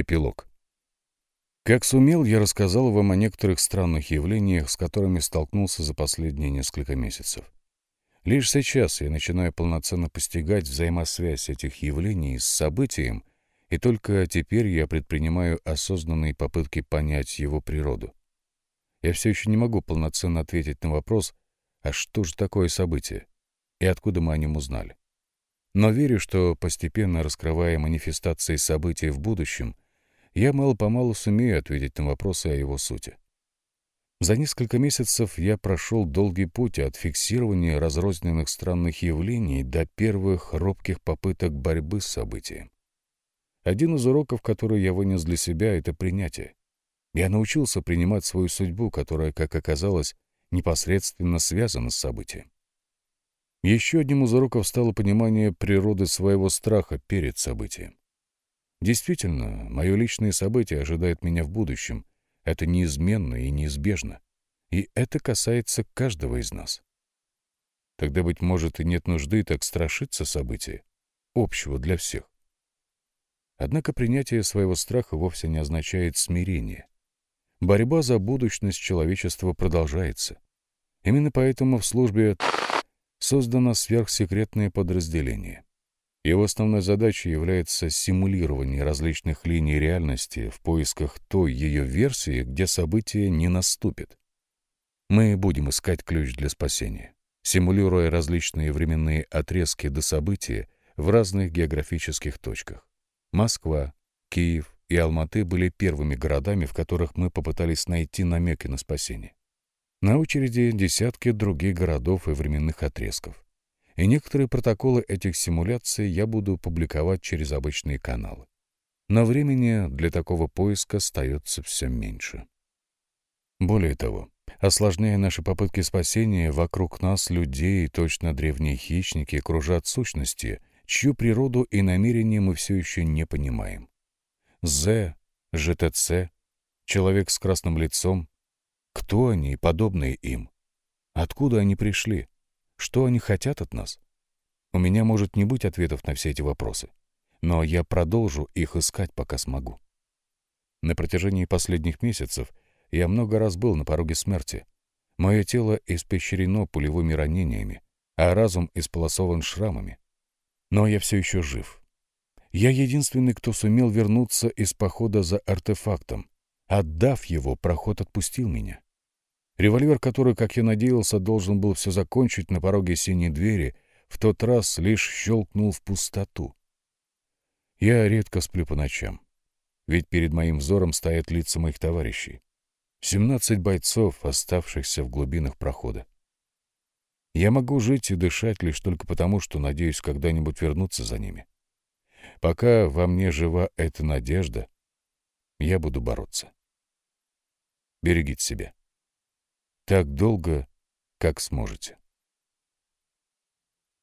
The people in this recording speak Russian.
Эпилог. Как сумел, я рассказал вам о некоторых странных явлениях, с которыми столкнулся за последние несколько месяцев. Лишь сейчас я начинаю полноценно постигать взаимосвязь этих явлений с событием, и только теперь я предпринимаю осознанные попытки понять его природу. Я все еще не могу полноценно ответить на вопрос, а что же такое событие, и откуда мы о нем узнали. Но верю, что постепенно раскрывая манифестации событий в будущем — я мало-помалу сумею ответить на вопросы о его сути. За несколько месяцев я прошел долгий путь от фиксирования разрозненных странных явлений до первых робких попыток борьбы с событием. Один из уроков, который я вынес для себя, — это принятие. Я научился принимать свою судьбу, которая, как оказалось, непосредственно связана с событием. Еще одним из уроков стало понимание природы своего страха перед событием. Действительно, мое личное событие ожидает меня в будущем. Это неизменно и неизбежно. И это касается каждого из нас. Тогда, быть может, и нет нужды так страшиться события, общего для всех. Однако принятие своего страха вовсе не означает смирение. Борьба за будущность человечества продолжается. Именно поэтому в службе создано сверхсекретное подразделение. Его основной задачей является симулирование различных линий реальности в поисках той ее версии, где событие не наступит. Мы будем искать ключ для спасения, симулируя различные временные отрезки до события в разных географических точках. Москва, Киев и Алматы были первыми городами, в которых мы попытались найти намеки на спасение. На очереди десятки других городов и временных отрезков и некоторые протоколы этих симуляций я буду публиковать через обычные каналы. Но времени для такого поиска остается все меньше. Более того, осложняя наши попытки спасения, вокруг нас людей, точно древние хищники, кружат сущности, чью природу и намерения мы все еще не понимаем. З, ЖТЦ, человек с красным лицом. Кто они и подобные им? Откуда они пришли? Что они хотят от нас? У меня может не быть ответов на все эти вопросы, но я продолжу их искать, пока смогу. На протяжении последних месяцев я много раз был на пороге смерти. Мое тело испещрено пулевыми ранениями, а разум исполосован шрамами. Но я все еще жив. Я единственный, кто сумел вернуться из похода за артефактом. Отдав его, проход отпустил меня. Револьвер, который, как я надеялся, должен был все закончить на пороге синей двери, в тот раз лишь щелкнул в пустоту. Я редко сплю по ночам, ведь перед моим взором стоят лица моих товарищей. Семнадцать бойцов, оставшихся в глубинах прохода. Я могу жить и дышать лишь только потому, что надеюсь когда-нибудь вернуться за ними. Пока во мне жива эта надежда, я буду бороться. Берегите себя так долго, как сможете.